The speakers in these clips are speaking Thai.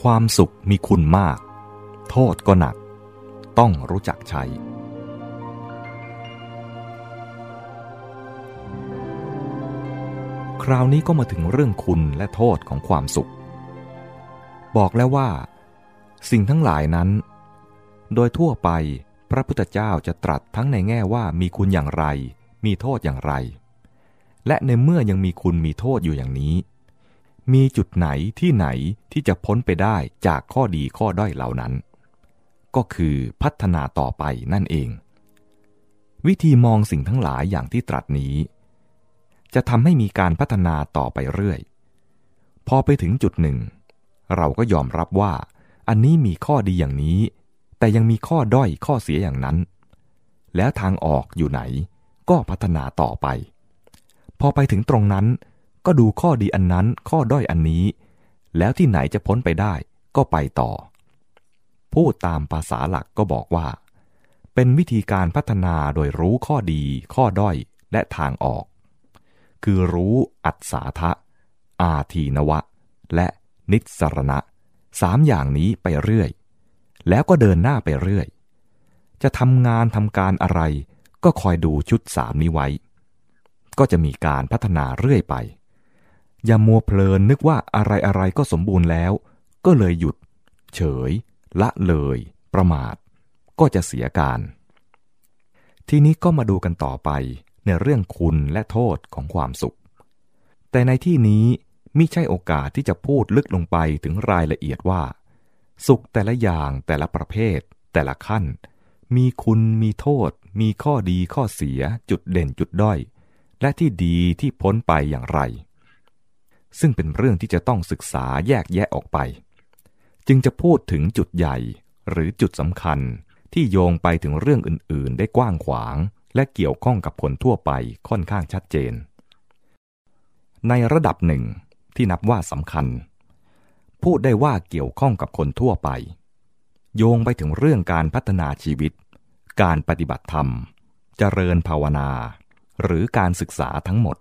ความสุขมีคุณมาก โทษก็หนัก ต้องรู้จักใช้ คราวนี้ก็มาถึงเรื่องคุณและโทษของความสุข บอกแล้วว่า สิ่งทั้งหลายนั้น โดยทั่วไปพระพุทธเจ้าจะตรัสทั้งในแง่ว่ามีคุณอย่างไร มีโทษอย่างไร และในเมื่อยังมีคุณมีโทษอยู่อย่างนี้ มีจุดไหนที่ไหนที่จะพ้นไปได้จากข้อดีข้อด้อยเหล่านั้น ก็คือพัฒนาต่อไปนั่นเอง วิธีมองสิ่งทั้งหลายอย่างที่ตรัสนี้ จะทำให้มีการพัฒนาต่อไปเรื่อย พอไปถึงจุดหนึ่ง เราก็ยอมรับว่าอันนี้มีข้อดีอย่างนี้ แต่ยังมีข้อด้อยข้อเสียอย่างนั้น แล้วทางออกอยู่ไหนก็พัฒนาต่อไป พอไปถึงตรงนั้น ก็ดูข้อดีอันนั้นข้อด้อยอันนี้ แล้วที่ไหนจะพ้นไปได้ก็ไปต่อ พูดตามภาษาหลักก็บอกว่า เป็นวิธีการพัฒนาโดยรู้ข้อดี ข้อด้อยและทางออก คือรู้อัศาทะ อาทีนวะ และนิสรณะสามอย่างนี้ไปเรื่อย แล้วก็เดินหน้าไปเรื่อย จะทำงานทำการอะไร ก็คอยดูชุดสามนี้ไว้ ก็จะมีการพัฒนาเรื่อยไป อย่ามัวเพลินนึกว่าอะไรอะไรก็สมบูรณ์แล้ว ก็เลยหยุด เฉย ละเลย ประมาท ก็จะเสียการ ทีนี้ก็มาดูกันต่อไปในเรื่องคุณและโทษของความสุข แต่ในที่นี้มิใช่โอกาสที่จะพูดลึกลงไปถึงรายละเอียดว่า สุขแต่ละอย่างแต่ละประเภท แต่ละขั้น มีคุณมีโทษ มีข้อดีข้อเสียจุดเด่นจุดด้อย และที่ดีที่พ้นไปอย่างไร ซึ่งเป็นเรื่องที่จะต้องศึกษาแยกแยะออกไป จึงจะพูดถึงจุดใหญ่หรือจุดสำคัญที่โยงไปถึงเรื่องอื่น ๆ ได้กว้างขวาง และเกี่ยวข้องกับคนทั่วไปค่อนข้างชัดเจน ในระดับหนึ่งที่นับว่าสำคัญ พูดได้ว่าเกี่ยวข้องกับคนทั่วไป โยงไปถึงเรื่องการพัฒนาชีวิต การปฏิบัติธรรม เจริญภาวนา หรือการศึกษาทั้งหมด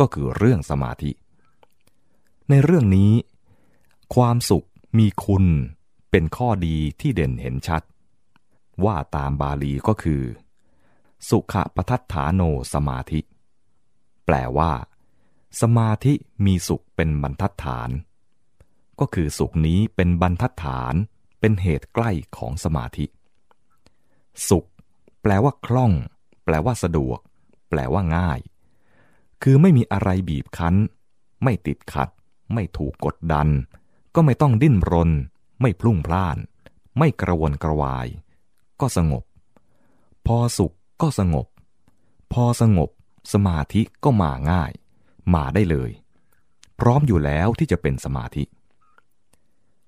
ก็คือเรื่องสมาธิ ในเรื่องนี้ ความสุขมีคุณเป็นข้อดีที่เด่นเห็นชัด ว่าตามบาลีก็คือ สุขปทัฏฐานโนสมาธิ แปลว่า สมาธิมีสุขเป็นบรรทัดฐาน ก็คือสุขนี้เป็นบรรทัดฐานเป็นเหตุใกล้ของสมาธิ สุข แปลว่าคล่อง แปลว่าสะดวก แปลว่าง่าย คือไม่มีอะไรบีบคั้น ไม่ติดขัด ไม่ถูกกดดัน ก็ไม่ต้องดิ้นรน ไม่พลุ่งพล่าน ไม่กระวนกระวาย ก็สงบ พอสุขก็สงบ พอสงบ สมาธิก็มาง่าย มาได้เลย พร้อมอยู่แล้วที่จะเป็นสมาธิ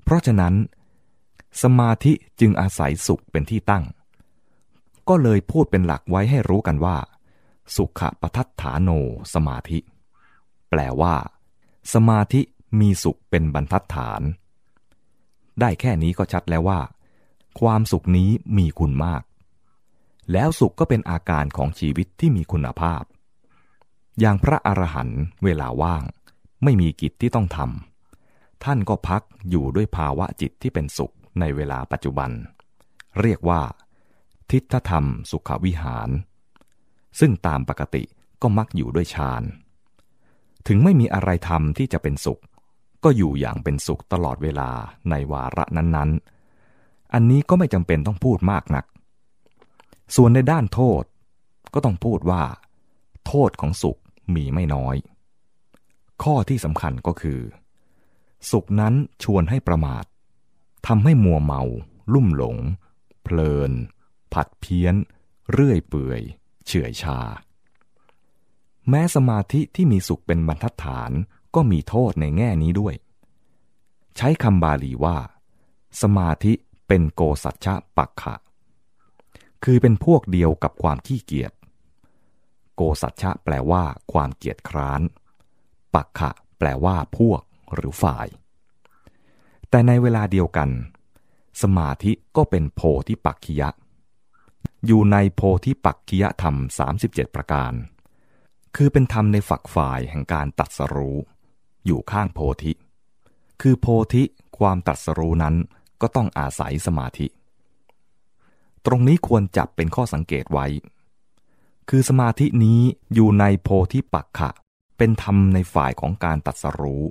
เพราะฉะนั้น สมาธิจึงอาศัยสุขเป็นที่ตั้ง ก็เลยพูดเป็นหลักไว้ให้รู้กันว่า สุขปทัฏฐานโนสมาธิ แปลว่าสมาธิ มีสุขเป็นบรรทัดฐาน ได้แค่นี้ก็ชัดแล้วว่า ความสุขนี้มีคุณมาก แล้วสุขก็เป็นอาการของชีวิตที่มีคุณภาพ อย่างพระอรหันต์เวลาว่าง ไม่มีกิจที่ต้องทำท่านก็พักอยู่ด้วยภาวะจิตที่เป็นสุขในเวลาปัจจุบัน เรียกว่า ทิฏฐธรรมสุขวิหาร ซึ่งตามปกติก็มักอยู่ด้วยฌานถึงไม่มีอะไรทำที่จะเป็นสุข ก็อยู่อย่างเป็นสุขตลอดเวลาในวาระนั้นๆ อันนี้ก็ไม่จำเป็นต้องพูดมากนัก ส่วนในด้านโทษก็ต้องพูดว่า โทษของสุขมีไม่น้อย ข้อที่สำคัญก็คือ สุขนั้นชวนให้ประมาททำให้มัวเมา ลุ่มหลง เพลิน ผัดเพี้ยน เรื่อยเปื่อย เฉื่อยชา แม้สมาธิที่มีสุขเป็นบรรทัดฐาน ก็มีโทษในแง่นี้ด้วย ใช้คำบาลีว่า สมาธิเป็นโกสัจฉะปักขะ คือเป็นพวกเดียวกับความขี้เกียจ โกสัจฉะแปลว่า ความเกียจคร้าน ปักขะ แปลว่าพวกหรือฝ่าย แต่ในเวลาเดียวกัน สมาธิก็เป็นโพธิปักขิยะ อยู่ในโพธิปักขิยธรรม 37 ประการ คือเป็นธรรมในฝักฝ่ายแห่งการตัดสรู้ อยู่ข้างโพธิ คือโพธิความตรัสรู้นั้นก็ต้องอาศัยสมาธิ ตรงนี้ควรจับเป็นข้อสังเกตไว้ คือสมาธินี้อยู่ในโพธิปักขะ เป็นธรรมในฝ่ายของการตัดสรู้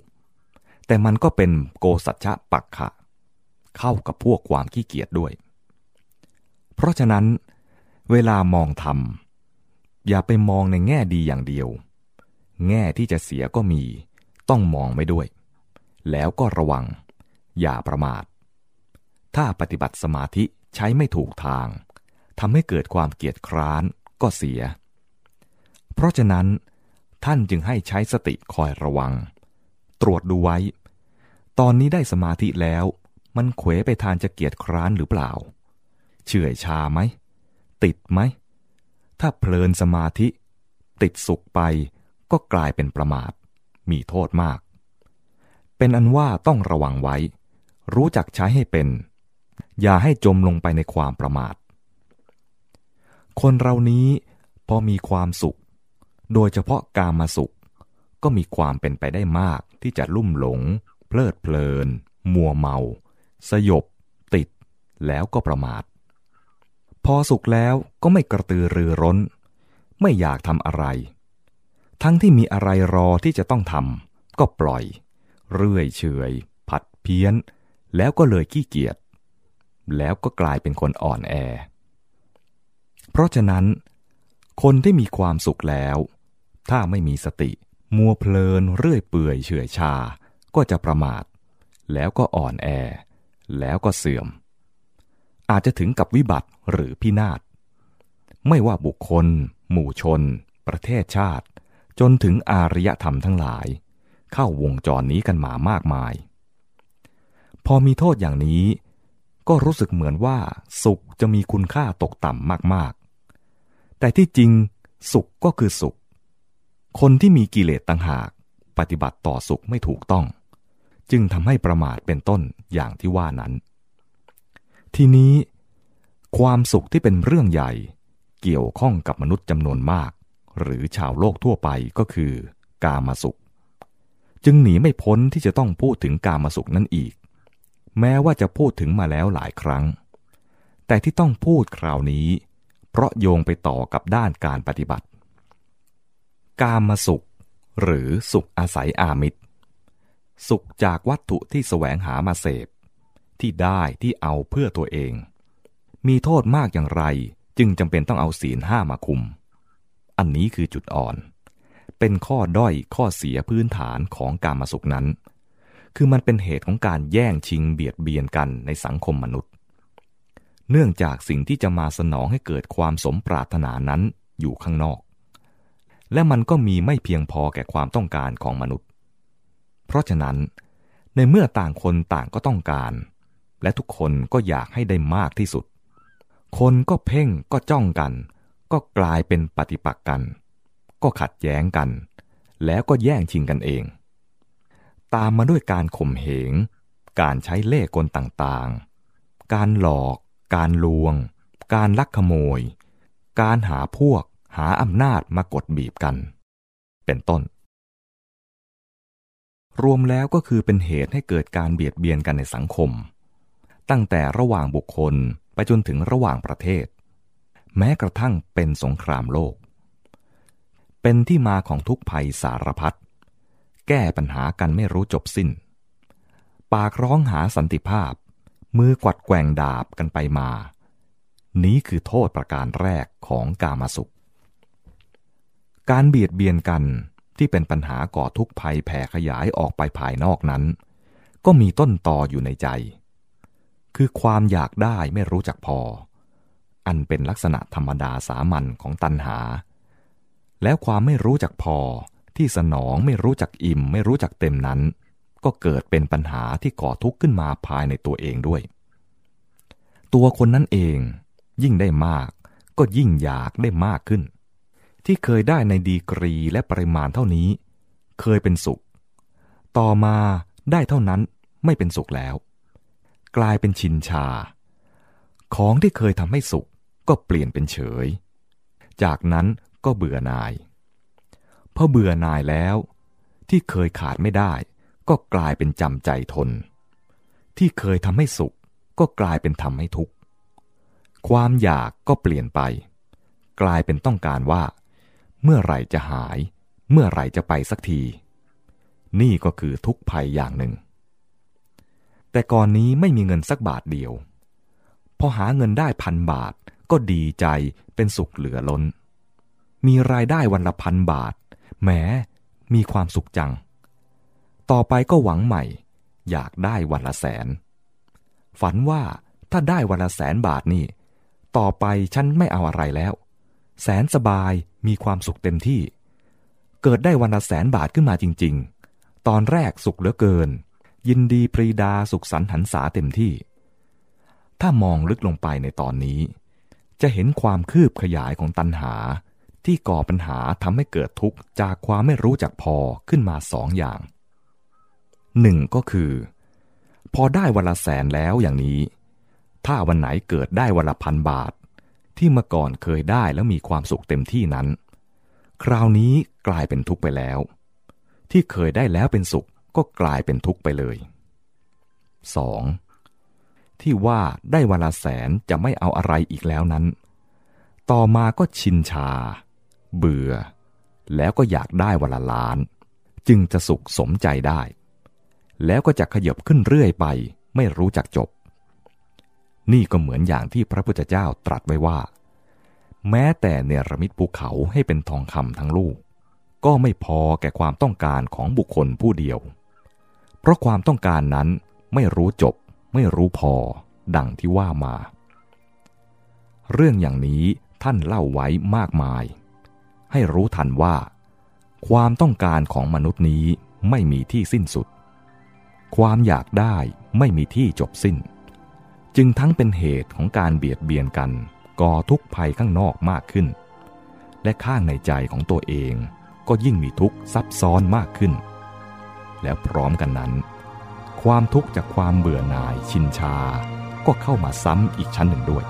แต่มันก็เป็นโกสัจฉปักขะ เข้ากับพวกความขี้เกียจด้วย เพราะฉะนั้น เวลามองธรรม อย่าไปมองในแง่ดีอย่างเดียว แง่ที่จะเสียก็มี ต้องมองไว้ด้วย แล้วก็ระวัง อย่าประมาท ถ้าปฏิบัติสมาธิใช้ไม่ถูกทางทำให้เกิดความเกียจคร้านก็เสีย เพราะฉะนั้นท่านจึงให้ใช้สติคอยระวัง ตรวจดูไว้ ตอนนี้ได้สมาธิแล้ว มันเขวไปทานจะเกียจคร้านหรือเปล่า เฉื่อยชาไหม ติดไหม ถ้าเพลินสมาธิ ติดสุขไปก็กลายเป็นประมาท มีโทษมาก เป็นอันว่าต้องระวังไว้ รู้จักใช้ให้เป็น อย่าให้จมลงไปในความประมาท คนเรานี้พอมีความสุข โดยเฉพาะกามาสุข ก็มีความเป็นไปได้มากที่จะลุ่มหลง เพลิดเพลิน มัวเมา สยบ ติด แล้วก็ประมาท พอสุขแล้วก็ไม่กระตือรือร้น ไม่อยากทำอะไร ทั้งที่มีอะไรรอที่จะต้องทำก็ปล่อย เรื่อยเฉย ผัดเพี้ยน แล้วก็เลยขี้เกียจแล้วก็กลายเป็นคนอ่อนแอ เพราะฉะนั้น คนที่มีความสุขแล้ว ถ้าไม่มีสติ มัวเพลินเรื่อยเปื่อยเฉื่อยชา ก็จะประมาท แล้วก็อ่อนแอ แล้วก็เสื่อม อาจจะถึงกับวิบัติหรือพินาศ ไม่ว่าบุคคล หมู่ชน ประเทศชาติ จนถึงอารยธรรมทั้งหลาย เข้าวงจรนี้กันมามากมาย พอมีโทษอย่างนี้ ก็รู้สึกเหมือนว่าสุขจะมีคุณค่าตกต่ำมากๆ แต่ที่จริงสุขก็คือสุข คนที่มีกิเลสต่างหากปฏิบัติต่อสุขไม่ถูกต้อง จึงทำให้ประมาทเป็นต้นอย่างที่ว่านั้น ทีนี้ ความสุขที่เป็นเรื่องใหญ่ เกี่ยวข้องกับมนุษย์จำนวนมาก หรือชาวโลกทั่วไปก็คือกามาสุข จึงหนีไม่พ้นที่จะต้องพูดถึงกามาสุขนั่นอีก แม้ว่าจะพูดถึงมาแล้วหลายครั้ง แต่ที่ต้องพูดคราวนี้ เพราะโยงไปต่อกับด้านการปฏิบัติ กามาสุข หรือสุขอาศัยอามิตร สุขจากวัตถุที่แสวงหามาเสพ ที่ได้ที่เอาเพื่อตัวเอง มีโทษมากอย่างไรจึงจำเป็นต้องเอาศีลห้ามาคุม อันนี้คือจุดอ่อน เป็นข้อด้อยข้อเสียพื้นฐานของการมาสุขนั้น คือมันเป็นเหตุของการแย่งชิงเบียดเบียนกันในสังคมมนุษย์ เนื่องจากสิ่งที่จะมาสนองให้เกิดความสมปรารถนานั้นอยู่ข้างนอก และมันก็มีไม่เพียงพอแก่ความต้องการของมนุษย์ เพราะฉะนั้นในเมื่อต่างคนต่างก็ต้องการ และทุกคนก็อยากให้ได้มากที่สุด คนก็เพ่งก็จ้องกัน ก็กลายเป็นปฏิปักษ์กัน ก็ขัดแย้งกัน แล้วก็แย่งชิงกันเอง ตามมาด้วยการข่มเหง การใช้เล่ห์กลต่างๆ การหลอก การลวง การลักขโมย การหาพวก หาอำนาจมากดบีบกัน เป็นต้น รวมแล้วก็คือเป็นเหตุให้เกิดการเบียดเบียนกันในสังคม ตั้งแต่ระหว่างบุคคลไปจนถึงระหว่างประเทศ แม้กระทั่งเป็นสงครามโลก เป็นที่มาของทุกภัยสารพัดแก้ปัญหากันไม่รู้จบสิ้น ปากร้องหาสันติภาพ มือกวัดแกว่งดาบกันไปมา นี้คือโทษประการแรกของกามาสุข การเบียดเบียนกันที่เป็นปัญหาก่อทุกภัยแผ่ขยายออกไปภายนอกนั้น ก็มีต้นตออยู่ในใจ คือความอยากได้ไม่รู้จักพอ อันเป็นลักษณะธรรมดาสามัญของตัณหา แล้วความไม่รู้จักพอที่สนองไม่รู้จักอิ่มไม่รู้จักเต็มนั้น ก็เกิดเป็นปัญหาที่ก่อทุกข์ขึ้นมาภายในตัวเองด้วย ตัวคนนั้นเอง ยิ่งได้มาก ก็ยิ่งอยากได้มากขึ้น ที่เคยได้ในดีกรีและปริมาณเท่านี้ เคยเป็นสุข ต่อมาได้เท่านั้นไม่เป็นสุขแล้ว กลายเป็นชินชา ของที่เคยทำให้สุข ก็เปลี่ยนเป็นเฉย จากนั้นก็เบื่อนายพอเบื่อนายแล้ว ที่เคยขาดไม่ได้ ก็กลายเป็นจำใจทน ที่เคยทำให้สุข ก็กลายเป็นทำให้ทุกข์ ความอยากก็เปลี่ยนไป กลายเป็นต้องการว่า เมื่อไหร่จะหาย เมื่อไหร่จะไปสักที นี่ก็คือทุกภัยอย่างหนึ่ง แต่ก่อนนี้ไม่มีเงินสักบาทเดียว พอหาเงินได้พันบาท ก็ดีใจเป็นสุขเหลือล้น มีรายได้วันละพันบาท แหม มีความสุขจัง ต่อไปก็หวังใหม่ อยากได้วันละแสน ฝันว่าถ้าได้วันละแสนบาทนี่ ต่อไปฉันไม่เอาอะไรแล้ว แสนสบายมีความสุขเต็มที่ เกิดได้วันละแสนบาทขึ้นมาจริง ๆ ตอนแรกสุขเหลือเกิน ยินดีปรีดาสุขสันหันษาเต็มที่ ถ้ามองลึกลงไปในตอนนี้ จะเห็นความคืบขยายของตัณหา ที่ก่อปัญหาทำให้เกิดทุกข์จากความไม่รู้จักพอขึ้นมาสองอย่างหนึ่งก็คือ พอได้วันละแสนแล้วอย่างนี้ ถ้าวันไหนเกิดได้วันละพันบาท ที่เมื่อก่อนเคยได้แล้วมีความสุขเต็มที่นั้น คราวนี้กลายเป็นทุกข์ไปแล้ว ที่เคยได้แล้วเป็นสุขก็กลายเป็นทุกข์ไปเลย 2. ที่ว่าได้วันละแสนจะไม่เอาอะไรอีกแล้วนั้น ต่อมาก็ชินชา เบื่อ แล้วก็อยากได้วันละล้าน จึงจะสุขสมใจได้ แล้วก็จะขยบขึ้นเรื่อยไป ไม่รู้จักจบ นี่ก็เหมือนอย่างที่พระพุทธเจ้าตรัสไว้ว่า แม้แต่เนรมิตภูเขาให้เป็นทองคำทั้งลูก ก็ไม่พอแก่ความต้องการของบุคคลผู้เดียว เพราะความต้องการนั้นไม่รู้จบ ไม่รู้พอ ดังที่ว่ามา เรื่องอย่างนี้ท่านเล่าไว้มากมาย ให้รู้ทันว่า ความต้องการของมนุษย์นี้ไม่มีที่สิ้นสุด ความอยากได้ไม่มีที่จบสิ้น จึงทั้งเป็นเหตุของการเบียดเบียนกันก่อทุกข์ภัยข้างนอกมากขึ้น และข้างในใจของตัวเองก็ยิ่งมีทุกข์ซับซ้อนมากขึ้น แล้วพร้อมกันนั้น ความทุกข์จากความเบื่อหน่ายชินชา ก็เข้ามาซ้ำอีกชั้นหนึ่งด้วย